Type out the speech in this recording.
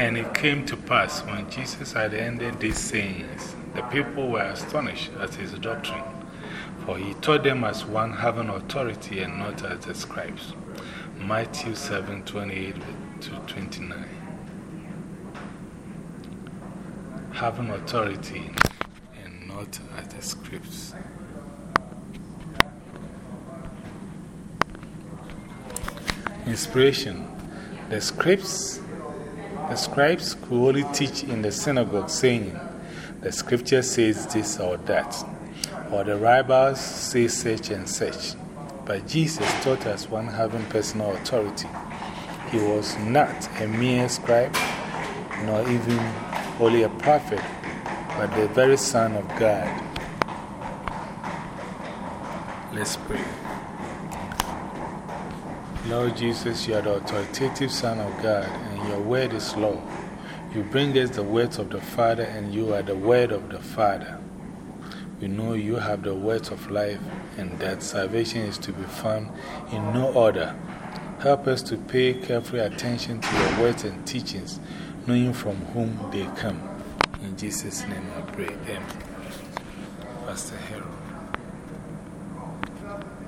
And it came to pass when Jesus had ended these sayings, the people were astonished at his doctrine, for he taught them as one having authority and not as the scribes. Matthew 7 28 to 29. Having authority and not as the scribes. Inspiration The scribes the scribes could only teach in the synagogue, saying, The scripture says this or that, or the rabbis say such and such. But Jesus taught us one having personal authority. He was not a mere scribe, nor even only a prophet, but the very Son of God. Let's pray. Lord Jesus, you are the authoritative Son of God, and your word is law. You bring us the words of the Father, and you are the word of the Father. We know you have the words of life, and that salvation is to be found in no other. Help us to pay careful attention to your words and teachings, knowing from whom they come. In Jesus' name I pray. Amen. Pastor Harold.